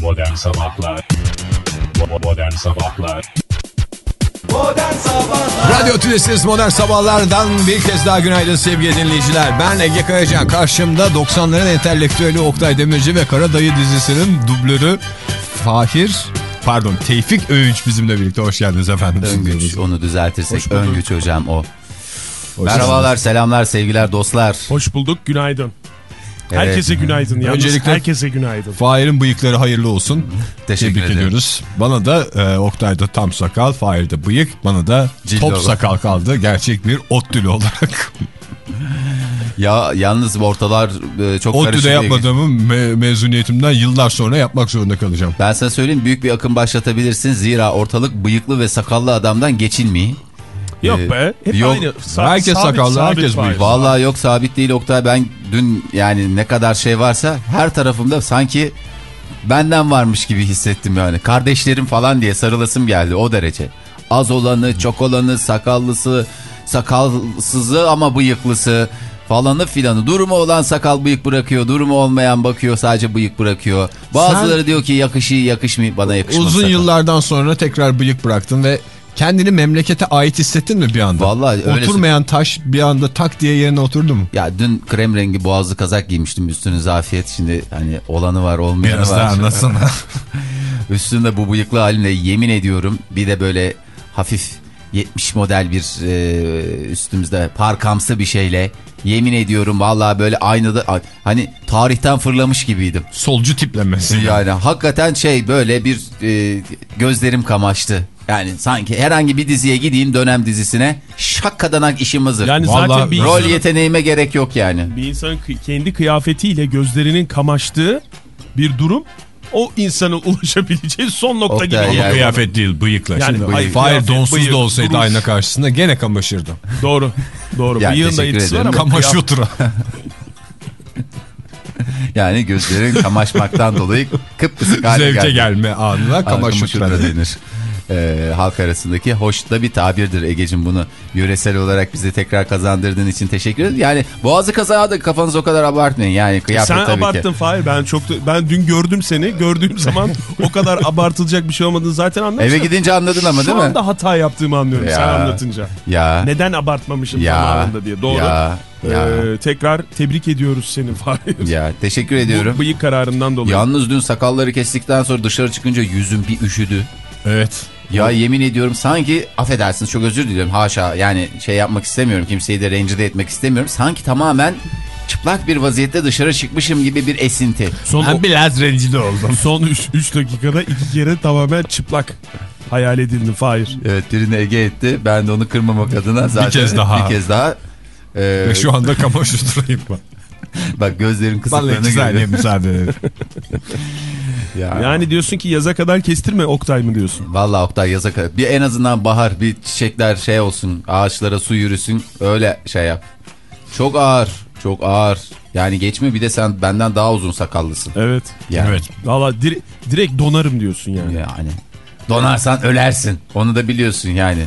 Modern Sabahlar Modern Sabahlar Modern Sabahlar Radyo Tülesi'niz Modern Sabahlar'dan bir kez daha günaydın sevgili dinleyiciler. Ben Ege Kayacan. Karşımda 90'ların entelektüeli Oktay Demirci ve Kara Dayı dizisinin dublörü Fahir, pardon Tevfik Öğünç bizimle birlikte. Hoş geldiniz efendim. Öngüç onu düzeltirsek. Öngüç hocam o. Hoş Merhabalar, selamlar, sevgiler, dostlar. Hoş bulduk, günaydın. Evet. Herkese günaydın. Yalnız Öncelikle- herkese günaydın. Fahir'in bıyıkları hayırlı olsun. Teşekkür Tebrik ederim. ediyoruz. Bana da e, Oktay'da tam sakal, Fahir'de bıyık. Bana da Cildi top olan. sakal kaldı. Gerçek bir ODTÜ'lü olarak. Ya yalnız ortalar e, çok ODTÜ'de karışık. yapmadığımı me- mezuniyetimden yıllar sonra yapmak zorunda kalacağım. Ben sana söyleyeyim büyük bir akım başlatabilirsin. Zira ortalık bıyıklı ve sakallı adamdan geçilmiyor. Yok Ee, be. Hep yok. aynı. Sa- Herkes sakallı, herkes var. bıyıklı. Vallahi yok sabit değil Oktay. Ben dün yani ne kadar şey varsa her tarafımda sanki benden varmış gibi hissettim yani. Kardeşlerim falan diye sarılasım geldi o derece. Az olanı, çok olanı, sakallısı, sakalsızı ama bıyıklısı falanı filanı. Durumu olan sakal bıyık bırakıyor, durumu olmayan bakıyor sadece bıyık bırakıyor. Bazıları diyor ki yakışıyor, yakışmıyor bana yakışmaz Uzun sakal. yıllardan sonra tekrar bıyık bıraktın ve kendini memlekete ait hissettin mi bir anda? Vallahi öyle- Oturmayan taş bir anda tak diye yerine oturdu mu? Ya dün krem rengi boğazlı kazak giymiştim üstüne zafiyet. Şimdi hani olanı var olmayanı var. anlatsana. Üstünde bu bıyıklı halimle yemin ediyorum bir de böyle hafif 70 model bir e, üstümüzde parkamsı bir şeyle yemin ediyorum vallahi böyle aynada hani tarihten fırlamış gibiydim. Solcu tiplemesi. Yani hakikaten şey böyle bir e, gözlerim kamaştı. Yani sanki herhangi bir diziye gideyim dönem dizisine şakkadanak işim hazır. Yani Vallahi zaten bir Rol insanın, yeteneğime gerek yok yani. bir insanın kı- kendi kıyafetiyle gözlerinin kamaştığı bir durum o insanın ulaşabileceği son nokta Oktay gibi. yani. Kıyafet değil bıyıkla. Yani Şimdi bıyık, Fahir kıyafet, donsuz bıyık, da olsaydı duruş. ayna karşısında gene kamaşırdı. Doğru. Doğru. Ya, Bıyığın da etkisi var ama Kamaşutura. Yani gözlerin kamaşmaktan dolayı kıpkısık hale Zevke geldi. gelme anına. Kamaşutra denir. Ee, halk arasındaki hoş da bir tabirdir Ege'cim bunu yöresel olarak bize tekrar kazandırdığın için teşekkür ederim. Yani boğazı kazağı da kafanız o kadar abartmayın yani kıyafet Sen tabii abarttın ki. Fahir. Ben çok da- ben dün gördüm seni. Gördüğüm zaman o kadar abartılacak bir şey olmadığını zaten anlamıştım. Eve gidince anladın ama Şu değil mi? anda hata yaptığımı anlıyorum Ya. sen anlatınca. Ya. Neden abartmamışım Ya. zamanında diye. Doğru. Ya. Ya. Ee, tekrar tebrik ediyoruz seni Fahir. Ya teşekkür ediyorum. Bu bıyık kararından dolayı. Yalnız dün sakalları kestikten sonra dışarı çıkınca yüzüm bir üşüdü. Evet. Ya yemin ediyorum sanki affedersiniz çok özür diliyorum haşa yani şey yapmak istemiyorum kimseyi de rencide etmek istemiyorum. Sanki tamamen çıplak bir vaziyette dışarı çıkmışım gibi bir esinti. Son, Ben biraz rencide oldum. son 3 dakikada iki kere tamamen çıplak hayal edildin Fahir. Evet birini Ege etti ben de onu kırmamak adına zaten kez daha. bir kez daha e, Ve şu anda kamaşuturayım ben. bak gözlerin iki saniye görüyorum. müsaade edin. Ya. Yani diyorsun ki yaza kadar kestirme Oktay mı diyorsun? Vallahi Oktay yaza kadar bir en azından bahar bir çiçekler şey olsun ağaçlara su yürüsün öyle şey yap. Çok ağır çok ağır yani geçme bir de sen benden daha uzun sakallısın. Evet. Yani. Evet. Valla dire- direkt donarım diyorsun yani. Yani donarsan ölersin. Onu da biliyorsun yani.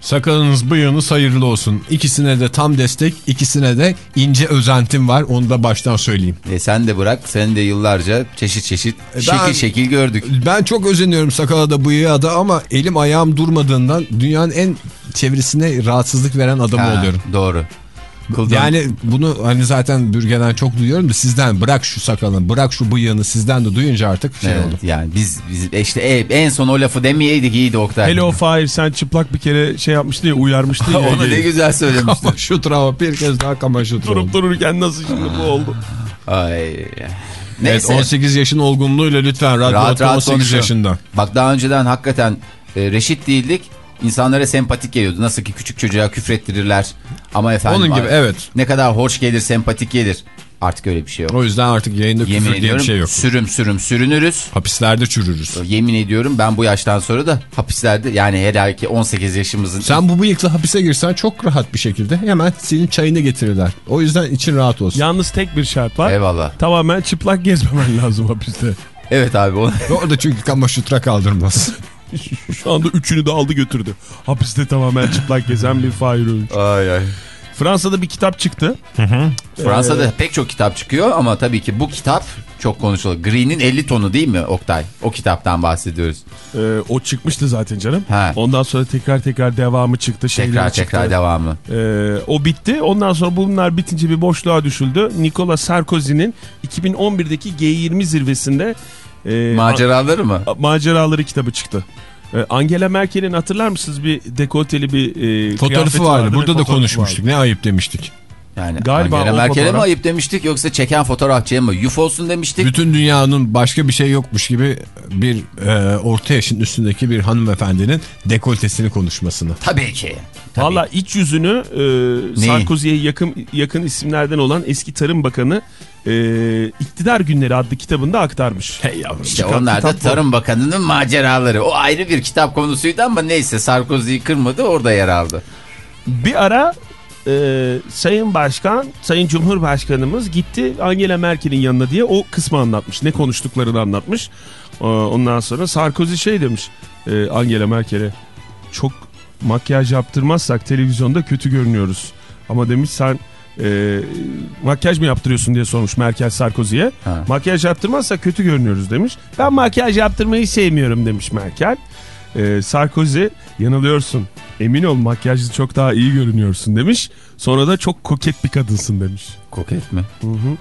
Sakalınız bıyığınız hayırlı olsun. İkisine de tam destek, ikisine de ince özentim var. Onu da baştan söyleyeyim. E sen de bırak. Sen de yıllarca çeşit çeşit ben- şekil şekil gördük. Ben çok özeniyorum sakala da bıyığa da ama elim ayağım durmadığından dünyanın en çevresine rahatsızlık veren adamı Ha, oluyorum. Doğru. Kıldan- Yani bunu hani zaten bürgeden çok duyuyorum da sizden bırak şu sakalını bırak şu bıyığını sizden de duyunca artık şey Evet, oldu. yani biz, biz işte e, en son o lafı demeyeydik iyiydi Oktay. Hele o Fahir sen çıplak bir kere şey yapmıştın ya uyarmıştın ya. Onu ne güzel söylemiştin. Şu travma bir kez daha kamaşır Durup dururken nasıl şimdi bu oldu? Ay. Evet, Neyse. 18 yaşın olgunluğuyla lütfen radyo Rahat rahat 18 konuşun. yaşında. Bak daha önceden hakikaten e, reşit değildik. İnsanlara sempatik geliyordu. Nasıl ki küçük çocuğa küfrettirirler. Ama efendim Onun gibi evet. ne kadar hoş gelir, sempatik gelir. Artık öyle bir şey yok. O yüzden artık yayında Yemin küfür diye ediyorum bir şey yok. sürüm sürüm sürünürüz. Hapislerde çürürüz. Yemin ediyorum ben bu yaştan sonra da hapislerde yani herhalde 18 yaşımızın Sen bu bıyıkla hapise girsen çok rahat bir şekilde hemen senin çayını getirirler. O yüzden için rahat olsun. Yalnız tek bir şart var. Eyvallah. Tamamen çıplak gezmemen lazım hapiste. Evet abi onu Orada çünkü kamaşutra kaldırmaz. Şu anda üçünü de aldı götürdü. Hapiste tamamen çıplak gezen bir Fahir Öğünç. Ay ay. Fransa'da bir kitap çıktı. Fransa'da pek çok kitap çıkıyor ama tabii ki bu kitap çok konuşuluyor. Green'in 50 tonu değil mi Oktay? O kitaptan bahsediyoruz. Ee, o çıkmıştı zaten canım. Ha. Ondan sonra tekrar tekrar devamı çıktı. Tekrar çıktı. tekrar devamı. Ee, o bitti. Ondan sonra bunlar bitince bir boşluğa düşüldü. Nicolas Sarkozy'nin 2011'deki G20 zirvesinde e, Maceraları mı? maceraları kitabı çıktı. Ee, Angela Merkel'in hatırlar mısınız bir dekolteli bir e, Fotoğrafı vardı. ve Burada da konuşmuştuk. vardı. Ne ayıp demiştik. Yani Galiba Angela Merkel'e mi fotoğraf- ayıp demiştik yoksa çeken fotoğrafçıya mı? Yuf olsun demiştik. Bütün dünyanın başka bir şey yokmuş gibi bir e, orta yaşın üstündeki bir hanımefendinin dekoltesini konuşmasını. Tabii ki. Valla iç yüzünü e? Sarkozy'ye yakın yakın isimlerden olan eski Tarım Bakanı e, İktidar Günleri adlı kitabında aktarmış. Hey yavrum. İşte onlar da Tarım Bakanı'nın maceraları. O ayrı bir kitap konusuydu ama neyse Sarkozy'yi kırmadı orada yer aldı. Bir ara e, Sayın Başkan, Sayın Cumhurbaşkanımız gitti Angela Merkel'in yanına diye o kısmı anlatmış. Ne konuştuklarını anlatmış. E, ondan sonra Sarkozy şey demiş e, Angela Merkel'e çok makyaj yaptırmazsak televizyonda kötü görünüyoruz. Ama demiş sen e, makyaj mı yaptırıyorsun diye sormuş Merkel Sarkozy'ye. Makyaj yaptırmazsak kötü görünüyoruz demiş. Ben makyaj yaptırmayı sevmiyorum demiş Merkel. E, Sarkozy yanılıyorsun. Emin ol makyajlı çok daha iyi görünüyorsun demiş. Sonra da çok koket bir kadınsın demiş. Koket mi?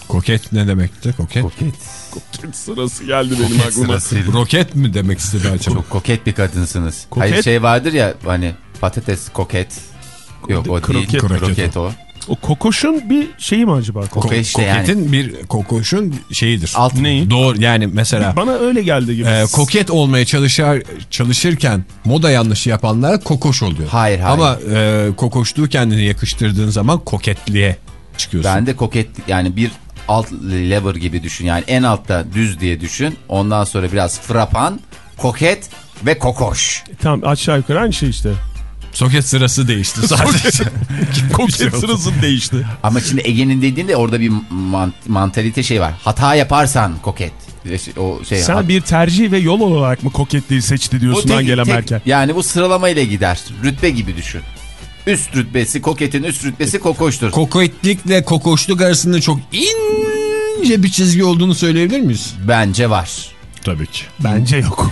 Koket ne demekti? Koket. Koket. Koket sırası geldi benim Koket aklıma. sırasıyla. Roket mi demek istedi acaba? Çok koket bir kadınsınız. Koket? Hayır şey vardır ya hani patates koket. Yok o Kroket. değil. Kroket Kroket o. O kokoşun bir şeyi mi acaba? Koket Ko- işte yani. koketin bir kokoşun şeyidir. Alt Neyi? Doğru yani mesela Bana öyle geldi gibi. e, koket olmaya çalışır çalışırken moda yanlışı yapanlar kokoş oluyor. Hayır, hayır. Ama e, kokoşluğu kendine yakıştırdığın zaman koketliğe çıkıyorsun. Ben de koket yani bir alt lever gibi düşün. Yani en altta düz diye düşün. Ondan sonra biraz frapan, koket ve kokoş. Tamam aşağı yukarı aynı şey işte. Soket sırası değişti sadece. Koket sırası değişti. Ama şimdi Ege'nin dediğinde orada bir man- mantalite şey var. Hata yaparsan koket. O şey Sen hat- bir tercih ve yol olarak mı koketliği seçti diyorsun Angela Merkel? Yani bu sıralama ile gider. Rütbe gibi düşün. Üst rütbesi koketin üst rütbesi kokoştur. Koketlikle kokoşluk arasında çok ince bir çizgi olduğunu söyleyebilir miyiz? Bence var. Tabii ki. Bence yok.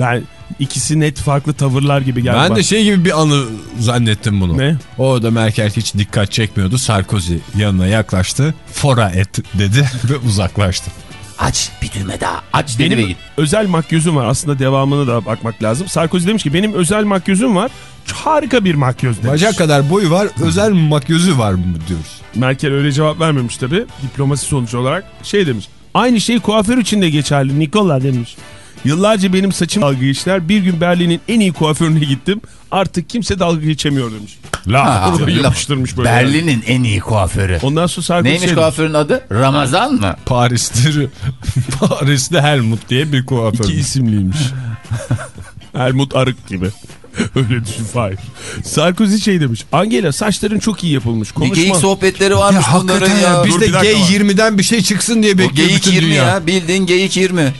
Ben ikisi net farklı tavırlar gibi geldi. Ben bana. de şey gibi bir anı zannettim bunu. Ne? O da Merkel hiç dikkat çekmiyordu. Sarkozy yanına yaklaştı. Fora et dedi ve uzaklaştı. Aç bir düğme daha. Aç Benim git. özel makyözüm var. Aslında devamını da bakmak lazım. Sarkozy demiş ki benim özel makyözüm var. Harika bir makyöz demiş. Bacak kadar boyu var. Özel makyözü var mı diyoruz. Merkel öyle cevap vermemiş tabi. Diplomasi sonucu olarak şey demiş. Aynı şey kuaför için de geçerli Nikola demiş. Yıllarca benim saçım dalga geçtiler. Bir gün Berlin'in en iyi kuaförüne gittim. Artık kimse dalga geçemiyor demiş. La yapıştırmış böyle. yani. Berlin'in en iyi kuaförü. Ondan sonra Sarkozy Neymiş şey demiş. kuaförün adı? Ramazan mı? Paris'te Paris'te Helmut diye bir kuaför. İki isimliymiş. Helmut Arık gibi. Öyle düşün Fahir. Sarkozy şey demiş. Angela saçların çok iyi yapılmış. Bir Konuşma. geyik sohbetleri varmış Ya bunların ya. ya, biz Dur, de bir var. G20'den bir şey çıksın diye O bekliyor geyik bütün 20 dünya. ya. Bildiğin geyik 20.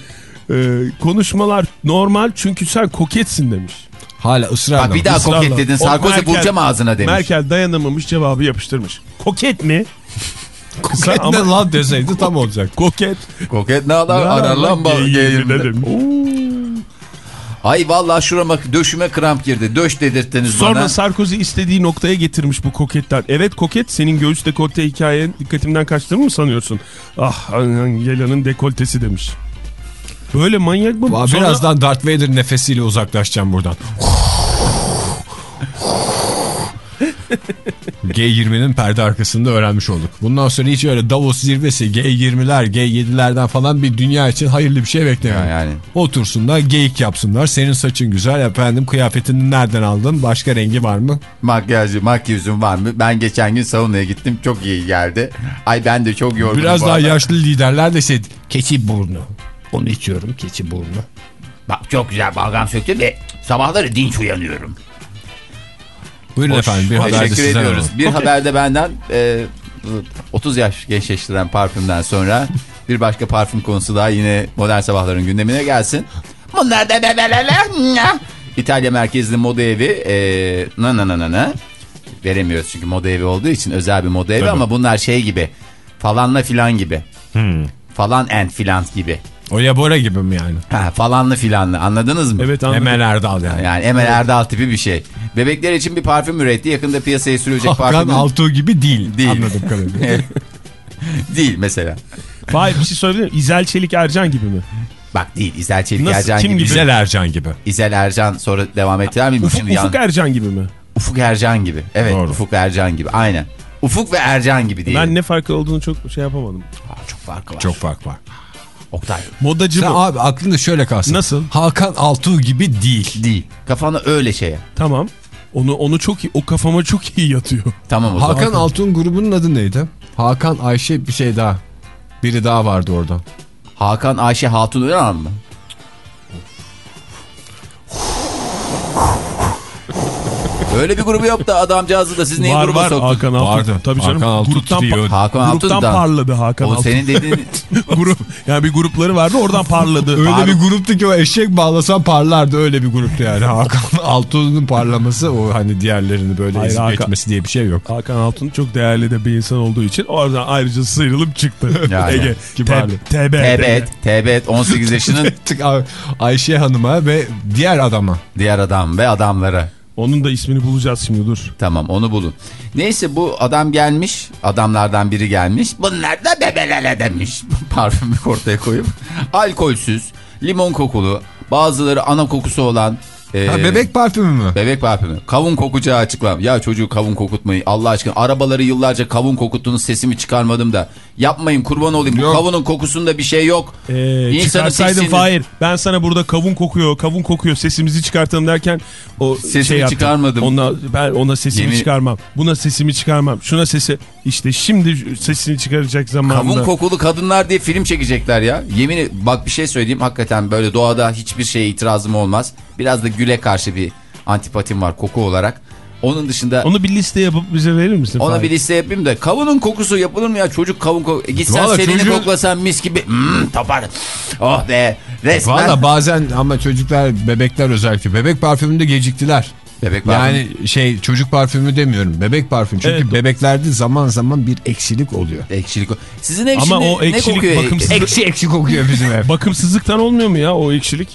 Ee, konuşmalar normal çünkü sen koketsin demiş. Hala ısrarla. Bak bir daha Israrla. koket dedin. Sarkozy Merkel- vuracağım ağzına demiş. Merkel dayanamamış cevabı yapıştırmış. Koket mi? Koket ne ama lan deseydi tam olacak. koket. Koket ne lan bal G20'de G20'de. demiş. Ay vallahi şurama döşüme kramp girdi. Döş dedirttiniz Sonra bana. Sarkozy istediği noktaya getirmiş bu koketler. Evet koket senin göğüs dekolte hikayen dikkatimden kaçtığını mı sanıyorsun? Ah Angela'nın dekoltesi demiş. Böyle manyak mı? Aa, Sonra- Birazdan Darth Vader nefesiyle uzaklaşacağım buradan. G20'nin perde arkasında öğrenmiş olduk. Bundan sonra hiç öyle Davos zirvesi, G20'ler, G7'lerden falan bir dünya için hayırlı bir şey beklemiyorum. Ya yani. Otursunlar, geyik yapsınlar. Senin saçın güzel efendim, kıyafetini nereden aldın? Başka rengi var mı? Makyajı, makyajım var mı? Ben geçen gün saunaya gittim. Çok iyi geldi. Ay ben de çok yorgunum. Biraz daha arada. yaşlı liderler de şey, keçi burnu. Onu içiyorum, keçi burnu. Bak çok güzel balgam söktüm ve sabahları dinç uyanıyorum. Buyurun Hoş, efendim bir haber de Teşekkür ediyoruz. alalım. Bir haberde benden e, 30 yaş gençleştiren parfümden sonra bir başka parfüm konusu daha yine modern sabahların gündemine gelsin. Bunlar da bebelele. İtalya merkezli moda evi e, na na na na na veremiyoruz çünkü moda evi olduğu için özel bir moda evi Tabii. ama bunlar şey gibi falanla filan gibi. Hmm. Falan and filan gibi. O Yabora gibi mi yani? Ha, falanlı filanlı anladınız mı? Evet anladım. Emel Erdal yani. Yani Emel Erdal tipi bir şey. Bebekler için bir parfüm üretti. Yakında piyasaya sürülecek Hakan parfüm. Altuğ gibi değil. Değil. Anladım kadarıyla. değil mesela. Hayır bir şey söyleyebilir miyim? İzel Çelik Ercan gibi mi? Bak değil İzel Çelik Nasıl, Ercan kim gibi. Güzel Ercan gibi. İzel Ercan sonra devam ettiler mi? Ufuk, Şimdi yan- Ufuk Ercan gibi mi? Ufuk Ercan gibi. Evet Doğru. Ufuk Ercan gibi. Aynen. Ufuk ve Ercan gibi diyelim. Ben ne farkı olduğunu çok şey yapamadım. Aa, çok farkı var. Çok fark var. Oktay. Modacı Sen mı? abi aklında şöyle kalsın. Nasıl? Hakan Altuğ gibi değil. Değil. Kafana öyle şeye. Tamam. Onu onu çok iyi, o kafama çok iyi yatıyor. Tamam o zaman. Hakan Altuğ'un grubunun adı neydi? Hakan Ayşe bir şey daha. Biri daha vardı orada. Hakan Ayşe Hatun Öran mı? Öyle bir grubu yok da adamcağızı da siz neyi var gruba var soktunuz? Hakan Altun. Vardı. Tabii canım. Hakan Altun gruptan, pa- Hakan Altun gruptan da- parladı Hakan O Altun. senin dediğin Grup, yani bir grupları vardı oradan parladı. Öyle Abi- bir gruptu ki o eşek bağlasan parlardı öyle bir gruptu yani. Hakan Altuğ'un parlaması o hani diğerlerini böyle Hayır, Hakan- geçmesi diye bir şey yok. Hakan Altun çok değerli de bir insan olduğu için oradan ayrıca sıyrılıp çıktı. Yani. Ege. TB. Tebet, Tebet 18 yaşının Ayşe Hanım'a ve diğer adama. diğer adam ve adamlara. Onun da ismini bulacağız şimdi dur. Tamam onu bulun. Neyse bu adam gelmiş. Adamlardan biri gelmiş. Bunlar da bebelele demiş. Parfümü ortaya koyup. Alkolsüz, limon kokulu, bazıları ana kokusu olan. E, Ha, bebek parfümü mü? Bebek parfümü. Kavun kokacağı açıklam. Ya çocuğu kavun kokutmayın. Allah aşkına arabaları yıllarca kavun kokuttunuz sesimi çıkarmadım da. Yapmayın kurban olayım. Bu Yok. kavunun kokusunda bir şey yok. Ee, İnsanın çıkarsaydın Fahir ben sana burada kavun kokuyor kavun kokuyor sesimizi çıkartalım derken o Sesimi şey yaptım. çıkarmadım. Ona, ben ona sesimi Yemin- çıkarmam. Buna sesimi çıkarmam. Şuna sesi işte şimdi sesini çıkaracak zamanında. Kavun kokulu kadınlar diye film çekecekler ya. Yemin bak bir şey söyleyeyim. Hakikaten böyle doğada hiçbir şeye itirazım olmaz. Biraz da güle karşı bir antipatim var koku olarak. Onun dışında Onu bir liste yapıp bize verir misin? ona Fahir? bir liste yapayım da kavunun kokusu yapılır mı ya? Çocuk kavun koku. E Gitsen Vallahi selini çocuğun- koklasan mis gibi. Hmm, topar. Oh be. Resmen. Valla bazen ama çocuklar bebekler özellikle bebek parfümünde geciktiler. Bebek parfümü. Yani şey çocuk parfümü demiyorum bebek parfüm çünkü Evet. bebeklerde zaman zaman bir eksilik oluyor. Ekşilik. o- Sizin ev Ama o ne ekşilik kokuyor? bakımsız- Ekşi ekşi kokuyor bizim ev. Bakımsızlıktan olmuyor mu ya o ekşilik?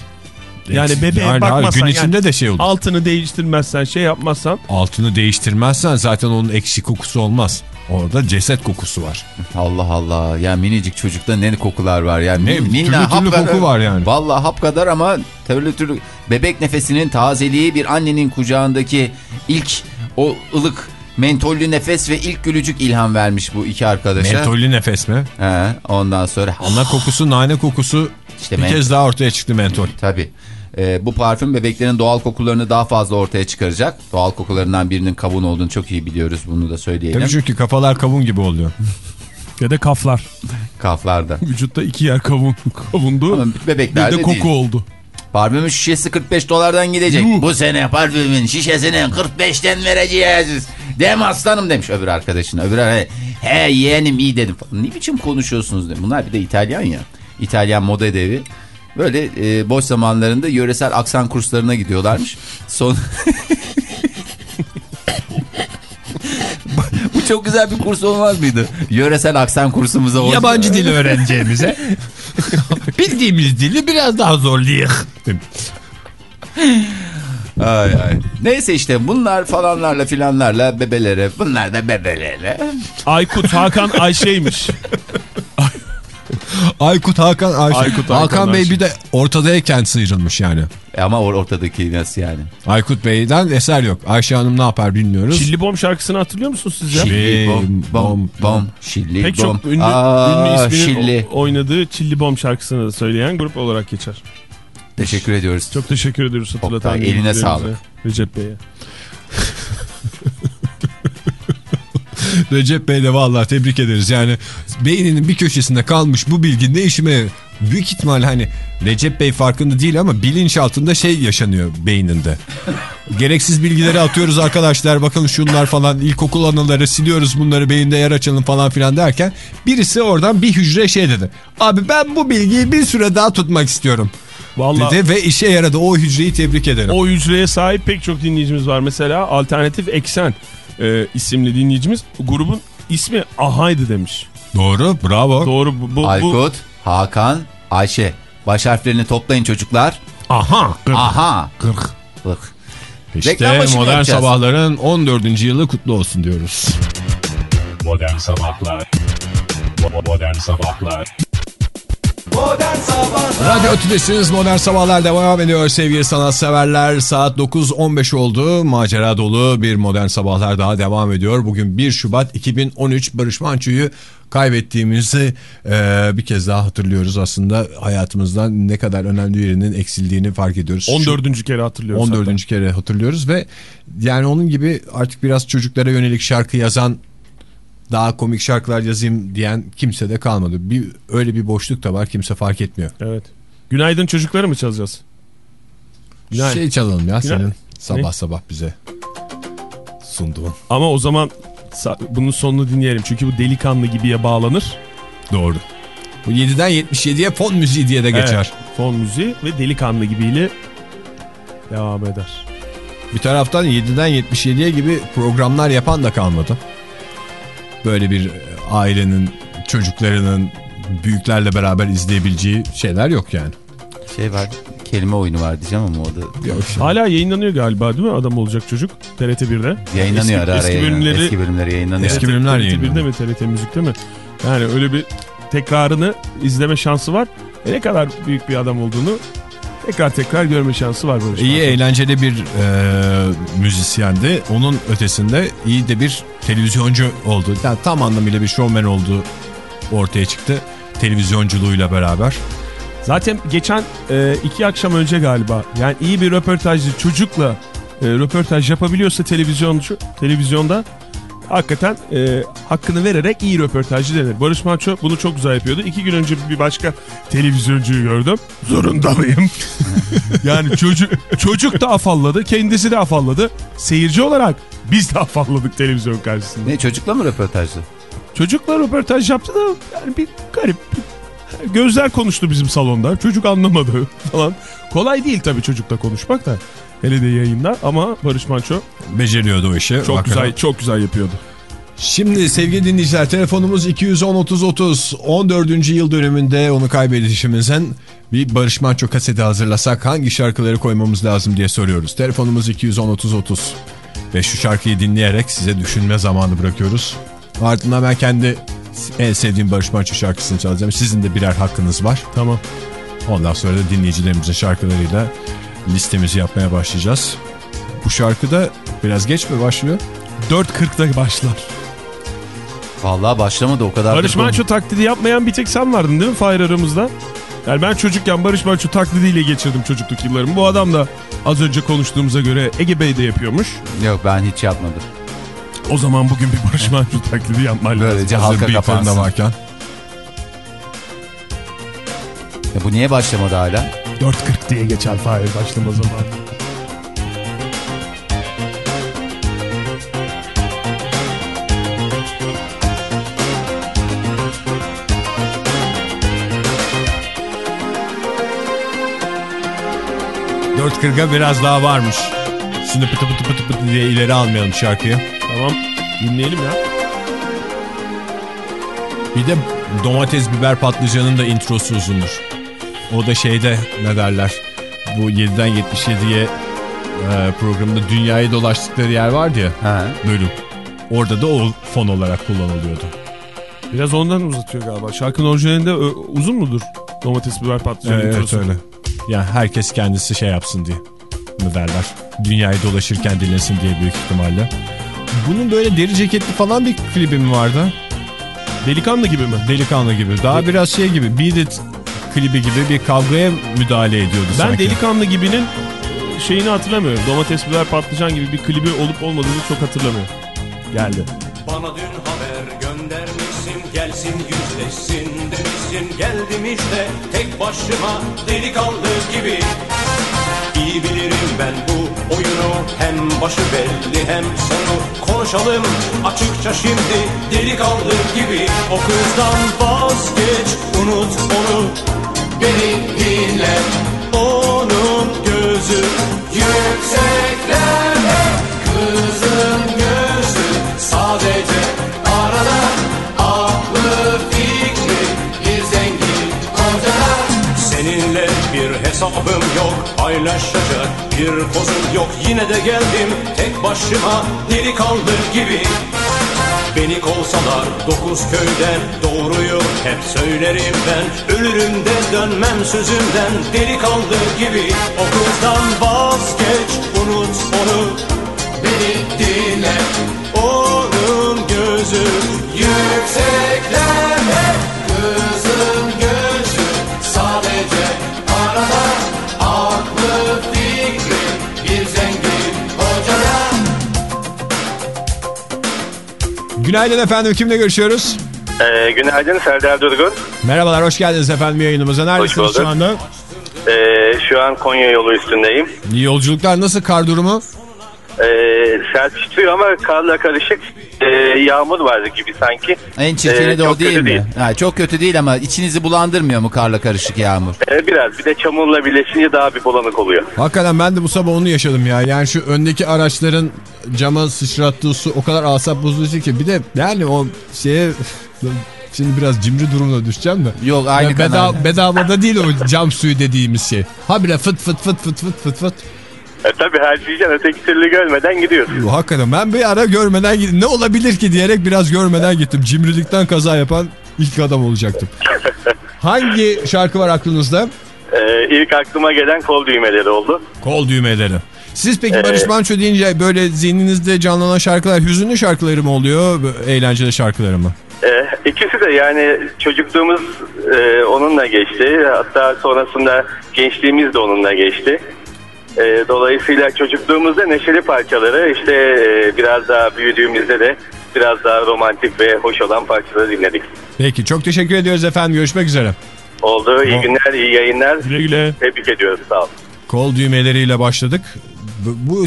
Yani bebeğe hayır, bakmazsan gün içinde yani de şey olur. altını değiştirmezsen şey yapmazsan Altını değiştirmezsen zaten onun ekşi kokusu olmaz. Orada ceset kokusu var. Allah Allah. Ya minicik çocukta ne kokular var ya. Ne, Min- türlü minna türlü hap koku var yani. Vallahi hap kadar ama türlü türlü. Bebek nefesinin tazeliği bir annenin kucağındaki ilk o ılık mentollü nefes ve ilk gülücük ilham vermiş bu iki arkadaşa. Mentollü nefes mi? He, ondan sonra Ana kokusu, nane kokusu İşte bir kez daha ortaya çıktı mentol. Tabii. Ee, bu parfüm bebeklerin doğal kokularını daha fazla ortaya çıkaracak. Doğal kokularından birinin kavun olduğunu çok iyi biliyoruz. Bunu da söyleyelim. Tabii çünkü kafalar kavun gibi oluyor. ya da kaflar. Kaflarda. Vücutta iki yer kavun, kavundu. Ama bir bebeklerde de koku değil. oldu. Parfümün şişesi 45 dolardan gidecek. Yuh. Bu sene parfümün şişesini 45'ten vereceğiz. Dem aslanım demiş öbür arkadaşına. Öbür he, he yeğenim iyi dedim. falan. Ne biçim konuşuyorsunuz dedim. Bunlar bir de İtalyan ya. İtalyan moda devi. Böyle e, boş zamanlarında yöresel aksan kurslarına gidiyorlarmış. Son... Bu çok güzel bir kurs olmaz mıydı? Yöresel aksan kursumuza. hoş- Yabancı dil öğreneceğimize bildiğimiz dili biraz daha zorlayık. Ay ay. Neyse işte bunlar falanlarla filanlarla bebelere bunlar da bebelerle. Aykut Hakan Ayşe'ymiş. Aykut Hakan Ayşe. Aykut, Hakan, Hakan, Bey Ayşe. bir de ortadayken sıyrılmış yani. E ama or- ortadaki nasıl yani? Aykut Bey'den eser yok. Ayşe Hanım ne yapar bilmiyoruz. Çilli Bom şarkısını hatırlıyor musunuz siz ya? Şilli bom bom bom, bom şilli Pek bom. çok ünlü, Aa, ünlü isminin şilli. o- oynadığı Çilli Bom şarkısını söyleyen grup olarak geçer. Teşekkür ediyoruz. Çok teşekkür ediyoruz hatırlatan Oktay, eline sağlık. Recep Bey'e. Recep Bey de vallahi tebrik ederiz. Yani beyninin bir köşesinde kalmış bu bilgi ne işime büyük ihtimal hani Recep Bey farkında değil ama bilinç altında şey yaşanıyor beyninde. Gereksiz bilgileri atıyoruz arkadaşlar bakın şunlar falan ilkokul anıları siliyoruz bunları beyinde yer açalım falan filan derken birisi oradan bir hücre şey dedi. Abi ben bu bilgiyi bir süre daha tutmak istiyorum Vallahi dedi ve işe yaradı o hücreyi tebrik ederim. o hücreye sahip pek çok dinleyicimiz var. Mesela alternatif eksen e, isimli dinleyicimiz. Grubun ismi Ahay'dı demiş. Doğru bravo. Doğru bu. bu, bu. Aykut, Hakan, Ayşe. Baş harflerini toplayın çocuklar. Aha. Gırk. Aha. Gırk. Bak. İşte modern yapacağız? sabahların 14. yılı kutlu olsun diyoruz. Modern Sabahlar Modern Sabahlar Modern Sabahlar Radyo Tülesi'niz Modern Sabahlar devam ediyor sevgili sanatseverler. Saat 9.15 oldu. Macera dolu bir Modern Sabahlar daha devam ediyor. Bugün 1 Şubat 2013 Barış Manço'yu kaybettiğimizi e, bir kez daha hatırlıyoruz. Aslında hayatımızdan ne kadar önemli birinin eksildiğini fark ediyoruz. Şu- 14. kere hatırlıyorum. 14. kere hatırlıyoruz ve yani onun gibi artık biraz çocuklara yönelik şarkı yazan daha komik şarkılar yazayım diyen kimse de kalmadı. Bir öyle bir boşluk da var kimse fark etmiyor. Evet. Günaydın çocukları mı çalacağız? Günaydın. Şey çalalım ya Günaydın. senin sabah Ne? sabah bize sunduğun. Ama o zaman bunun sonunu dinleyelim. Çünkü bu delikanlı gibiye bağlanır. Doğru. Bu 7'den 77'ye fon müziği diye de geçer. Evet, fon müziği ve delikanlı gibiyle devam eder. Bir taraftan 7'den 77'ye gibi programlar yapan da kalmadı. Böyle bir ailenin çocuklarının büyüklerle beraber izleyebileceği şeyler yok yani. Şey var. Kelime oyunu var diyeceğim ama o da Yok Hala yayınlanıyor galiba değil mi? Adam olacak çocuk. TRT 1'de. yayınlanıyor Eski- ara ara. eski bölümleri- Eski bölümleri yayınlanıyor. Eski bölümler TRT 1'de yayınlanıyor. mi TRT Müzik'te mi? Yani öyle bir tekrarını izleme şansı var. E ne kadar büyük bir adam olduğunu tekrar tekrar görme şansı var İyi eğlenceli bir e, müzisyendi. Onun ötesinde iyi de bir televizyoncu oldu. Yani tam anlamıyla bir showman olduğu ortaya çıktı. Televizyonculuğuyla beraber. Zaten geçen e, iki akşam önce galiba yani iyi bir röportajcı çocukla e, röportaj yapabiliyorsa televizyoncu televizyonda hakikaten e, hakkını vererek iyi röportajcı denir. Barış Manço bunu çok güzel yapıyordu. İki gün önce bir başka televizyoncuyu gördüm. Zorunda mıyım? yani çocuk, çocuk da afalladı. Kendisi de afalladı. Seyirci olarak biz de afalladık televizyon karşısında. Ne çocukla mı röportajdı? Çocukla röportaj yaptı da yani bir garip bir- gözler konuştu bizim salonda. Çocuk anlamadı falan. Kolay değil tabii çocukla konuşmak da. Hele de yayında ama Barış Manço Beceriyordu o işi. çok Hakikaten. güzel çok güzel yapıyordu. Şimdi sevgili dinleyiciler telefonumuz 210-30-30 14. yıl dönümünde onu kaybedişimizin bir Barış Manço kaseti hazırlasak hangi şarkıları koymamız lazım diye soruyoruz. Telefonumuz 210-30-30 ve şu şarkıyı dinleyerek size düşünme zamanı bırakıyoruz. Ardından ben kendi en sevdiğim Barış Manço şarkısını çalacağım. Sizin de birer hakkınız var. Tamam. Ondan sonra da dinleyicilerimizin şarkılarıyla listemizi yapmaya başlayacağız. Bu şarkıda biraz geç mi başlıyor? 4.40'da başlar. Vallahi başlamadı o kadar. Barış Manço taklidi yapmayan bir tek sen vardın değil mi Fahir aramızda? Yani ben çocukken Barış Manço taklidiyle geçirdim çocukluk yıllarımı. Bu adam da az önce konuştuğumuza göre Ege Bey de yapıyormuş. Yok ben hiç yapmadım. O zaman bugün bir Barış Manço taklidi yapman lazım. Böylece halka kapansın. varken. Ya bu niye başlamadı hala? 4.40 diye geçer Fahir başlama zamanı. Dört kırga biraz daha varmış. Şimdi pıtı pıtı pıtı pıtı diye ileri almayalım şarkıyı. Tamam dinleyelim ya. Bir de domates, biber, patlıcanın da introsu uzundur. O da şeyde ne derler bu 7'den 77'ye e, programında dünyayı dolaştıkları yer vardı ya Ha. bölüm. Orada da o fon olarak kullanılıyordu. Biraz ondan uzatıyor galiba. Şarkının orijinalinde uzun mudur? Domates, biber, patlıcan Evet introsu. öyle. Yani herkes kendisi şey yapsın diye. Ne derler? Dünyayı dolaşırken dinlesin diye büyük ihtimalle. Bunun böyle deri ceketli falan bir klibi mi vardı? Delikanlı gibi mi? Delikanlı gibi. Daha biraz şey gibi. Beat It klibi gibi bir kavgaya müdahale ediyordu Ben sanki. Delikanlı gibinin e, şeyini hatırlamıyorum. Domates, biber, patlıcan gibi bir klibi olup olmadığını çok hatırlamıyorum. Geldi. Bana dün haber göndermişsin Gelsin yüzleşsin demişsin Geldim işte tek başıma delikanlı gibi Bilirim ben bu oyunu. Hem başı belli hem sonu. Konuşalım açıkça şimdi. Delikanlı gibi O kızdan vazgeç. Unut onu Beni dinle. Onun gözü yükseklerde Kızın hesabım yok. Paylaşacak bir kozum yok. Yine de geldim tek başıma. Delikanlı gibi. Beni kovsalar dokuz köyden doğruyu hep söylerim ben. Ölürüm de dönmem sözümden. Delikanlı gibi. O Günaydın efendim kimle görüşüyoruz? Ee, günaydın Serdar Durgun. Merhabalar hoş geldiniz efendim yayınımıza. Neredesiniz şu anda? Ee, şu an Konya yolu üstündeyim. Yolculuklar nasıl kar durumu? Ee, sert tutuyor ama karla karışık yağmur vardı gibi sanki. En çirkini Ee, de o değil mi? değil. Ha, çok kötü değil ama içinizi bulandırmıyor mu karla karışık yağmur? Ee, biraz bir de çamurla birleşince daha bir bulanık oluyor. Hakikaten ben de bu sabah onu yaşadım ya. Yani şu öndeki araçların cama sıçrattığı su o kadar asap bozucu ki. Bir de yani o şeye... Şimdi biraz cimri durumuna düşeceğim de. Yok aynı Ya bedava, bedavada değil o cam suyu dediğimiz şey. Habire fıt fıt fıt fıt fıt fıt fıt. E, tabii her şeyden öteki türlü görmeden gidiyoruz. Bu hakikaten ben bir ara görmeden gittim. Ne olabilir ki diyerek biraz görmeden gittim. Cimrilikten kaza yapan ilk adam olacaktım. Hangi şarkı var aklınızda? Ee, ilk aklıma gelen kol düğmeleri oldu. Kol düğmeleri. Siz peki Ee, Barış Manço deyince böyle zihninizde canlanan şarkılar hüzünlü şarkıları mı oluyor, eğlenceli şarkıları mı? Ee, ikisi de yani çocukluğumuz e, onunla geçti. Hatta sonrasında gençliğimiz de onunla geçti. E, dolayısıyla çocukluğumuzda neşeli parçaları işte e, biraz daha büyüdüğümüzde de biraz daha romantik ve hoş olan parçaları dinledik. Peki çok teşekkür ediyoruz efendim. Görüşmek üzere. Oldu. İyi Tamam. günler, iyi yayınlar. Güle güle. Tebrik ediyoruz. Sağ olun. Kol düğmeleriyle başladık. Bu, bu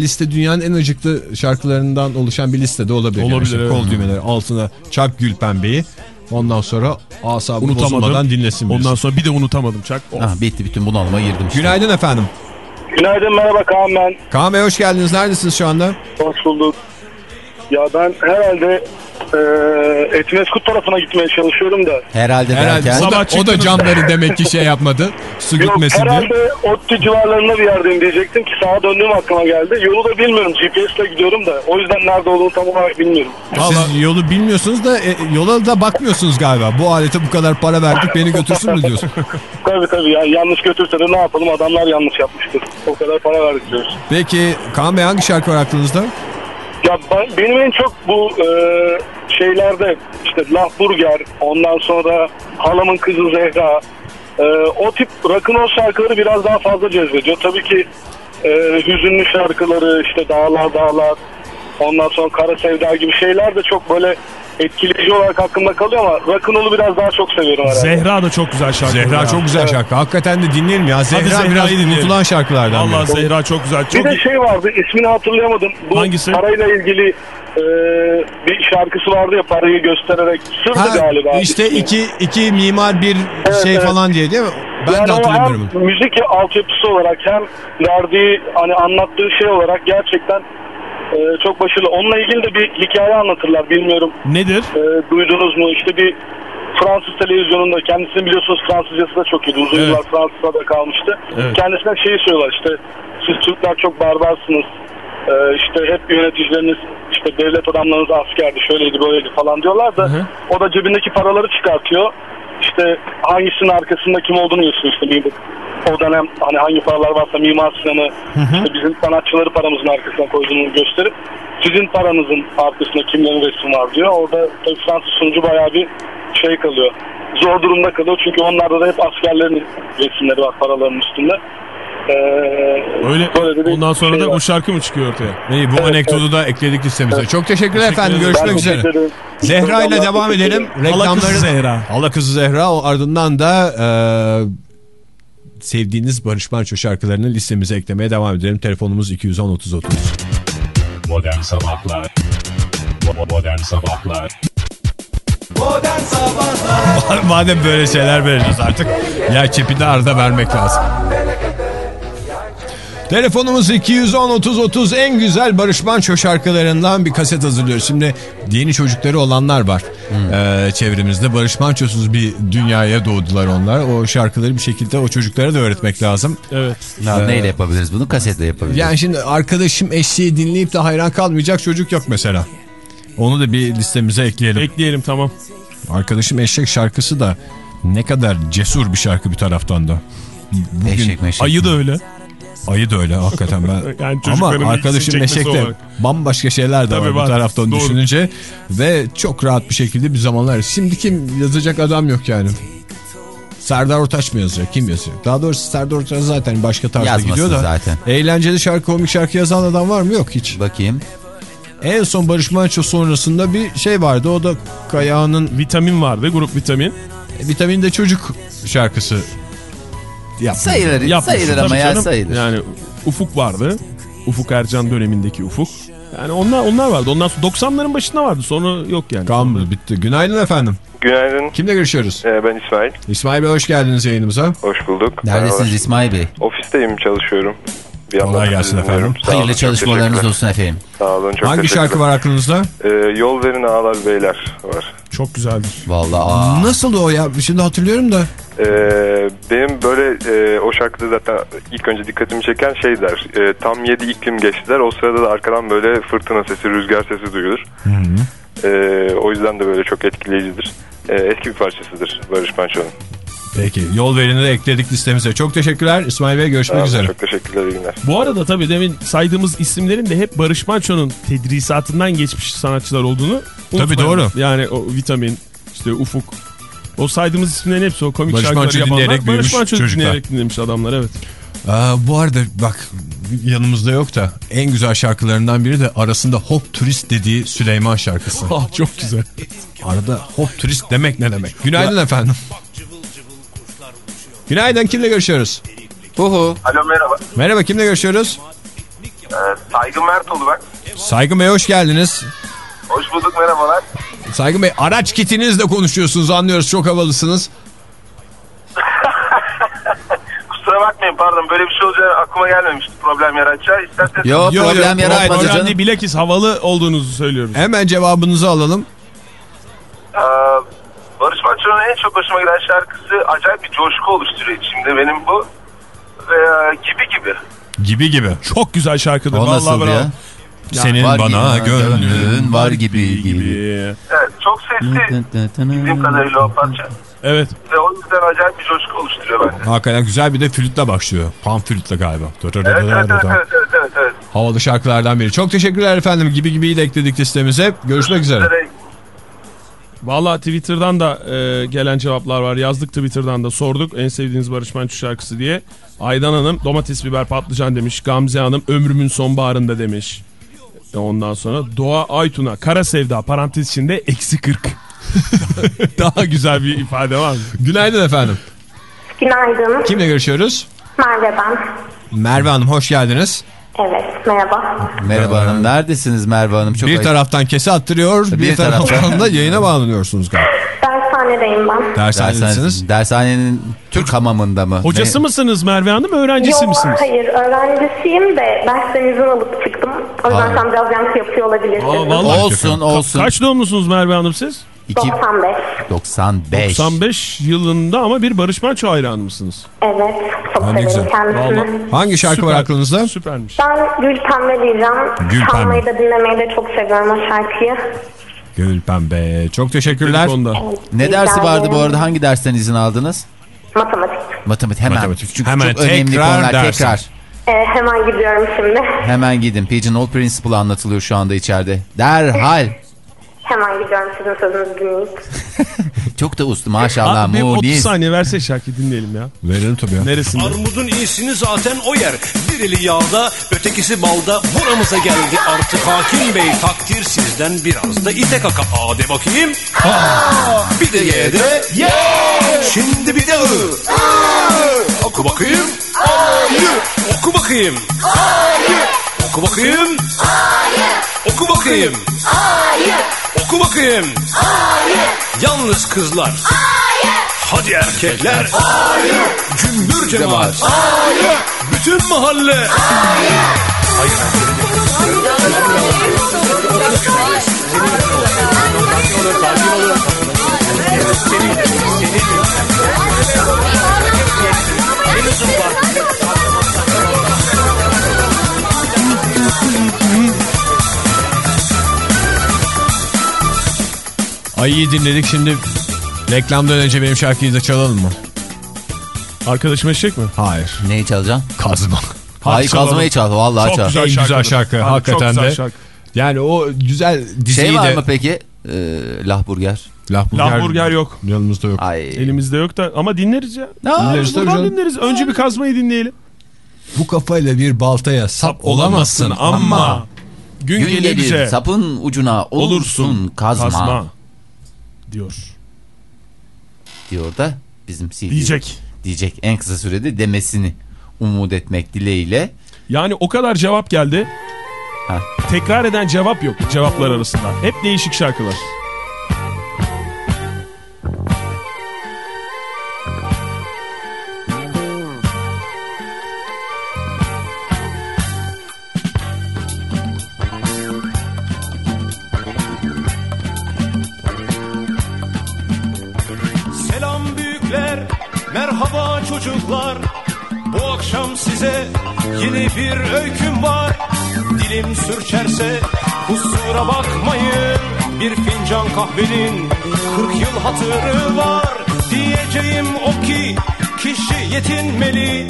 liste dünyanın en acıklı şarkılarından oluşan bir listede olabilir. Olabilir, İşte evet. Kol düğmeleri altına çak gül pembeyi. Ondan sonra asabı Unutamadım. bozulmadan dinlesin. birisi. Ondan sonra bir de unutamadım Çak. Of. Ah, bitti bütün bunalıma girdim işte. Günaydın efendim. Günaydın merhaba Kaan ben. Kaan Bey hoş geldiniz. Neredesiniz şu anda? Hoş bulduk. Ya ben herhalde e, Etimeskut tarafına gitmeye çalışıyorum da. Herhalde, Herhalde derken. o da, o da camları demek ki şey yapmadı. Su Yok gitmesin diye. herhalde ODTÜ civarlarında bir yerdeyim diyecektim ki sağa döndüğüm aklıma geldi. Yolu da bilmiyorum GPS ile gidiyorum da. O yüzden nerede olduğunu tam olarak bilmiyorum. Siz yolu bilmiyorsunuz da e, yola da bakmıyorsunuz galiba. Bu alete bu kadar para verdik beni götürsün mü diyorsun? Tabii tabii yani yanlış götürse de ne yapalım adamlar yanlış yapmıştır. O kadar para verdik diyoruz. Peki Kaan Bey hangi şarkı var aklınızda? Ya ben, benim en çok bu e, şeylerde işte Lahburger, ondan sonra Halamın Kızı Zehra, e, o tip rock'n'roll şarkıları biraz daha fazla cezbediyor. Tabii ki e, hüzünlü şarkıları işte Dağlar Dağlar, ondan sonra Kara Sevda gibi şeyler de çok böyle etkileyici olarak aklımda kalıyor ama rock'n'roll'u biraz daha çok seviyorum herhalde. Zehra da çok güzel şarkı. Zehra ya. çok güzel şarkı. Hakikaten de dinleyelim ya. Zehra Zehra'yı biraz dinleyelim. unutulan şarkılardan. Allah biri. Zehra çok güzel. Bir Çok de şey vardı ismini hatırlayamadım. Bu Hangisi? parayla ilgili e, bir şarkısı vardı ya parayı göstererek. Sırdı Ha, galiba. işte ismi. iki, iki mimar bir Evet, şey evet. falan diye değil mi? Ben yani de hatırlamıyorum. hem müzik altyapısı olarak hem verdiği hani anlattığı şey olarak gerçekten e, çok başarılı. Onunla ilgili de bir hikaye anlatırlar bilmiyorum. nedir? E, duydunuz mu? İşte bir Fransız televizyonunda kendisini biliyorsunuz Fransızcası da çok iyiydi. Uzun Evet. yıllar Fransız'da da kalmıştı. Evet. Kendisine şeyi söylüyorlar işte siz Türkler çok barbarsınız. E, işte hep yöneticileriniz işte devlet adamlarınız askerdi şöyleydi böyleydi falan diyorlar da hı. o da cebindeki paraları çıkartıyor. İşte hangisinin arkasında kim olduğunu gösteriyor işte. O dönem hani hangi paralar varsa Mimar Sinan'ı işte bizim sanatçıları paramızın arkasına koyduğunu gösterip sizin paranızın arkasında kimlerin resmi var diyor. Orada tabii Fransız sunucu bayağı bir şey kalıyor. Zor durumda kalıyor çünkü onlarda da hep askerlerin resimleri var paraların üstünde. Ee, Öyle ondan sonra şey da var. o şarkı mı çıkıyor ortaya? İyi bu Evet, anekdotu da ekledik listemize. Çok teşekkürler efendim. ederim. Görüşmek Ben üzere. teşekkür ederim. Zehra ile devam Teşekkür edelim. Hala Reklamları... kızı Zehra. Hala kızı Zehra. O ardından da e, sevdiğiniz Barış Manço şarkılarını listemize eklemeye devam edelim. Telefonumuz 210 30 30. Modern Sabahlar Modern Sabahlar Madem böyle şeyler vereceğiz artık yer çepini arada vermek lazım. Telefonumuz 210-30-30 en güzel Barış Manço şarkılarından bir kaset hazırlıyoruz. Şimdi yeni çocukları olanlar var ee, çevremizde. Barış Manço'suz bir dünyaya doğdular onlar. O şarkıları bir şekilde o çocuklara da öğretmek lazım. Evet. Ya, neyle yapabiliriz bunu? Kasetle yapabiliriz. Yani şimdi arkadaşım eşeği dinleyip de hayran kalmayacak çocuk yok mesela. Onu da bir listemize ekleyelim. Ekleyelim tamam. Arkadaşım eşek şarkısı da ne kadar cesur bir şarkı bir taraftan da. Bugün Eşek meşek. Ayı da öyle. Ayı da öyle hakikaten ben. Yani Ama arkadaşım ilgisini çekmesi eşekte olarak. bambaşka şeyler de Tabii var bu taraftan Doğru. düşününce. Ve çok rahat bir şekilde bir zamanlar. Şimdi kim yazacak adam yok yani. Serdar Ortaç mı yazacak? Kim yazacak? Daha doğrusu Serdar Ortaç zaten başka tarzda Yazmasın gidiyor da. zaten. Eğlenceli şarkı, komik şarkı yazan adam var mı? Yok hiç. Bakayım. En son Barış Manço sonrasında bir şey vardı. O da Kayağan'ın Vitamin vardı grup vitamin. Vitamin de Çocuk şarkısı yaptı. Sayılır, Yapmış. sayılır ama ya canım. sayılır. Yani Ufuk vardı. Ufuk Ercan dönemindeki Ufuk. Yani onlar onlar vardı. Ondan sonra 90'ların başında vardı. Sonra yok yani. Kalmadı bitti. Günaydın efendim. Günaydın. Kimle görüşüyoruz? Ee, ben İsmail. İsmail Bey hoş geldiniz yayınımıza. Hoş bulduk. Neredesiniz Merhabalar. İsmail Bey? Ofisteyim çalışıyorum. Bir Kolay gelsin efendim. Hayırlı çalışmalarınız olsun efendim. Sağ olun çok Hangi şarkı var aklınızda? Ee, yol verin ağalar beyler var. Çok güzeldir. Vallahi. Nasıl o ya? Şimdi hatırlıyorum da. Ee, benim böyle e, o şarkıda zaten ilk önce dikkatimi çeken şeyler. E, tam 7 iklim geçtiler. O sırada da arkadan böyle fırtına sesi, rüzgar sesi duyulur. E, o yüzden de böyle çok etkileyicidir. E, eski bir parçasıdır Barış Manço'nun. Peki yol verini de ekledik listemize. Çok teşekkürler İsmail Bey görüşmek olun, üzere. Çok teşekkürler, iyi günler. Bu arada tabii demin saydığımız isimlerin de hep Barış Manço'nun tedrisatından geçmiş sanatçılar olduğunu Tabii, unutmayalım. doğru. Yani o vitamin, işte Ufuk. O saydığımız isimlerin hepsi o komik Barış şarkıları Manço yapanlar. dinleyerek Barış Manço çocuklar. dinleyerek dinlemiş adamlar evet. Aa, bu arada bak yanımızda yok da en güzel şarkılarından biri de arasında hop turist dediği Süleyman şarkısı. Ah çok güzel. Arada hop turist demek ne demek? Günaydın efendim. Günaydın kimle görüşüyoruz? Hu hu. Alo merhaba. Merhaba kimle görüşüyoruz? Ee, Saygı Mertoğlu ben. Saygın Bey hoş geldiniz. Hoş bulduk merhabalar. Saygın Bey araç kitinizle konuşuyorsunuz anlıyoruz çok havalısınız. Kusura bakmayın pardon böyle bir şey olacağı aklıma gelmemişti problem yaratacağı. İsterseniz Yo, Yo, problem yo, yaratmadı problem canım. Yani bilakis havalı olduğunuzu söylüyoruz. Hemen cevabınızı alalım. Ee, Manço'nun en çok hoşuma giden şarkısı acayip bir coşku oluşturuyor içimde benim bu. Ve, e, gibi gibi. Gibi gibi. Çok güzel şarkıdır. O Vallahi nasıl bravo. ya? Senin Var bana gibi, gönlün var gibi gibi. Evet çok sesli bildiğim kadarıyla o parça. Evet. Ve o yüzden acayip bir coşku oluşturuyor bende. Hakikaten güzel bir de flütle başlıyor. Pan flütle galiba. Evet evet evet evet evet. evet, evet. Havalı şarkılardan biri. Çok teşekkürler efendim. Gibi gibiyi de ekledik listemize. Görüşmek üzere. Valla Twitter'dan da e, gelen cevaplar var. Yazdık Twitter'dan da sorduk. En sevdiğiniz Barış Manço şarkısı diye. Aydan Hanım domates, biber, patlıcan demiş. Gamze Hanım ömrümün sonbaharında demiş. E, Ondan sonra Doğa Aytun'a kara sevda parantez içinde eksi 40. Daha güzel bir ifade var mı? Günaydın efendim. Günaydın. Kimle görüşüyoruz? Merve ben. Merve Hanım hoş geldiniz. Evet, merhaba. Merhaba hanım. Neredesiniz Merve Hanım? Çok bir ayıp. taraftan kese attırıyor, bir, Bir taraftan taraftan. da yayına bağlanıyorsunuz galiba. Dershanedeyim ben. Dershanedesiniz. Dershane- dershanenin Türk hamamında mı? Hocası Ne? mısınız Merve Hanım öğrencisi Yok, misiniz? hayır. Öğrencisiyim de dersten izin alıp çıktım. O yüzden an biraz yankı yapıyor olabilir. Aa. Olsun olsun. Kaç doğumlusunuz Merve Hanım siz? İki- 95. 95. 95 yılında ama bir Barış Manço hayranı mısınız? Evet, çok Ha, ne severim güzel. kendisini. Vallahi. Hangi şarkı var Süper, aklınızda? Süpermiş. Ben Gül Pembe diyeceğim. Gül Çalmayı da dinlemeyi de çok seviyorum o şarkıyı. Gül Pembe. Çok teşekkürler. Onda. Ne dersi vardı bu arada? Hangi dersten izin aldınız? Matematik. Matematik hemen. Matematik. Çünkü Hemen çok önemli tekrar konular. dersin. Tekrar. Ee, hemen gidiyorum şimdi. Hemen gidin. Pigeonhole Principle anlatılıyor şu anda içeride. Derhal. Hemen gidiyorum sizin sözünüzü dinleyip. Çok da uslu maşallah. Abi bir 30 Munis. saniye verse şarkı dinleyelim ya. Verelim tabii ya. Neresinde? Armudun iyisini zaten o yer. Bir eli yağda, ötekisi balda. Buramıza geldi artık hakim bey. Takdir sizden biraz da ite kaka. A de bakayım. A. Bir de ye de. Ye. Şimdi bir de ı. Oku bakayım. A'yı. Oku bakayım. A'yı. Oku bakayım. A'yı. Oku bakayım. A'yı. Oku bakayım. A'yı. Yalnız kızlar. Hadi erkekler. Cümbür cemaat. Bütün mahalle. Ayı'yı dinledik şimdi reklamdan önce benim şarkıyı da çalalım mı? Arkadaşım eşek mi? Hayır. Neyi çalacaksın? Kazma. Hayır çalalım. kazmayı çal. Vallahi Çok çal. güzel En güzel şarkıdır. şarkı, Abi, hakikaten çok güzel de. şarkı. Yani o güzel diziyi Şey var de... mı peki? Ee, lahburger. Lahburger, Lahburger yok. Yanımızda yok. Ay. Elimizde yok da ama dinleriz ya. Dinleriz tabii canım. dinleriz. Önce bir kazmayı dinleyelim. Bu kafayla bir baltaya sap olamazsın ama... gün, Gün gelir sapın ucuna olursun, kazma, diyor. diyor da bizim CD. Diyecek. Diyecek en kısa sürede demesini umut etmek dileğiyle. Yani o kadar cevap geldi. Ha. Tekrar eden cevap yok cevaplar arasında. Hep değişik şarkılar. Çocuklar. Bu akşam size yeni bir öyküm var. Dilim sürçerse kusura bakmayın. Bir fincan kahvenin 40 yıl hatırı var. Diyeceğim o ki kişi yetinmeli.